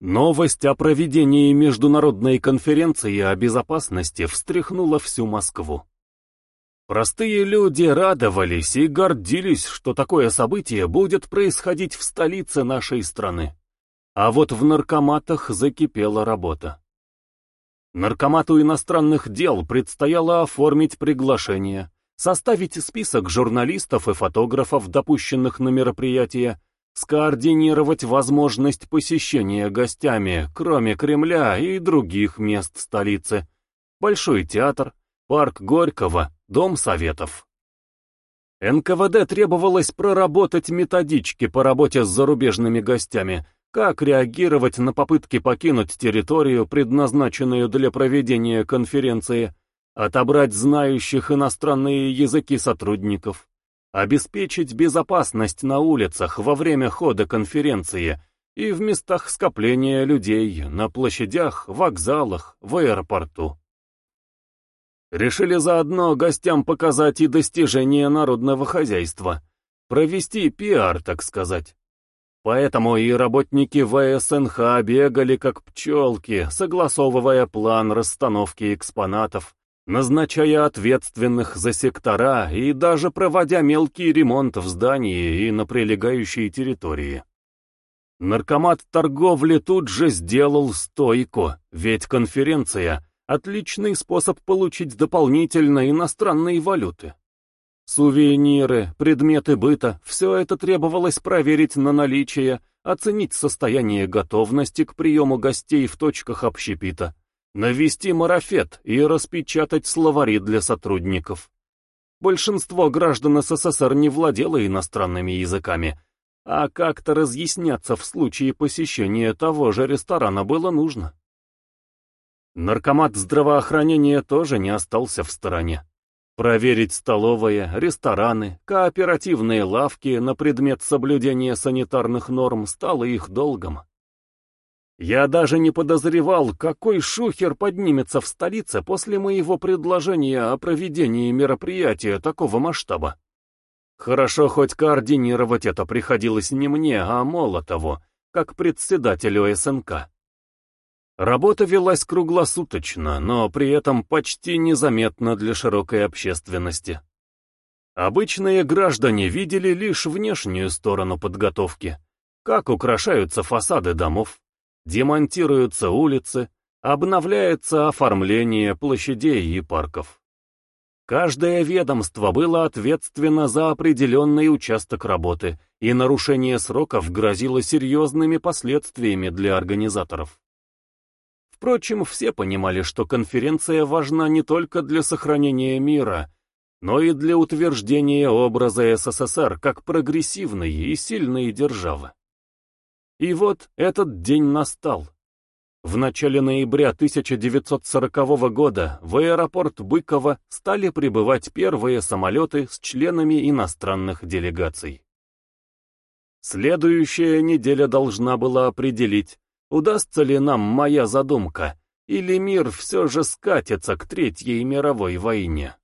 Новость о проведении международной конференции о безопасности встряхнула всю Москву. Простые люди радовались и гордились, что такое событие будет происходить в столице нашей страны. А вот в наркоматах закипела работа. Наркомату иностранных дел предстояло оформить приглашение, составить список журналистов и фотографов, допущенных на мероприятие, скоординировать возможность посещения гостями, кроме Кремля и других мест столицы, Большой театр, парк Горького, Дом Советов. НКВД требовалось проработать методички по работе с зарубежными гостями, как реагировать на попытки покинуть территорию, предназначенную для проведения конференции, отобрать знающих иностранные языки сотрудников, обеспечить безопасность на улицах во время хода конференции и в местах скопления людей, на площадях, вокзалах, в аэропорту. Решили заодно гостям показать и достижения народного хозяйства, провести пиар, так сказать. Поэтому и работники ВСНХ бегали как пчелки, согласовывая план расстановки экспонатов, назначая ответственных за сектора и даже проводя мелкий ремонт в здании и на прилегающей территории. Наркомат торговли тут же сделал стойку, ведь конференция — отличный способ получить дополнительно иностранные валюты. Сувениры, предметы быта — все это требовалось проверить на наличие, оценить состояние готовности к приему гостей в точках общепита, навести марафет и распечатать словари для сотрудников. Большинство граждан СССР не владело иностранными языками, а как-то разъясняться в случае посещения того же ресторана было нужно. Наркомат здравоохранения тоже не остался в стороне. Проверить столовые, рестораны, кооперативные лавки на предмет соблюдения санитарных норм стало их долгом. Я даже не подозревал, какой шухер поднимется в столице после моего предложения о проведении мероприятия такого масштаба. Хорошо, хоть координировать это приходилось не мне, а Молотову, как председателю СНК. Работа велась круглосуточно, но при этом почти незаметно для широкой общественности. Обычные граждане видели лишь внешнюю сторону подготовки, как украшаются фасады домов, демонтируются улицы, обновляется оформление площадей и парков. Каждое ведомство было ответственно за определенный участок работы, и нарушение сроков грозило серьезными последствиями для организаторов. Впрочем, все понимали, что конференция важна не только для сохранения мира, но и для утверждения образа СССР как прогрессивной и сильной державы. И вот этот день настал. В начале ноября 1940 года в аэропорт Быково стали прибывать первые самолеты с членами иностранных делегаций. Следующая неделя должна была определить, удастся ли нам моя задумка, или мир все же скатится к Третьей мировой войне.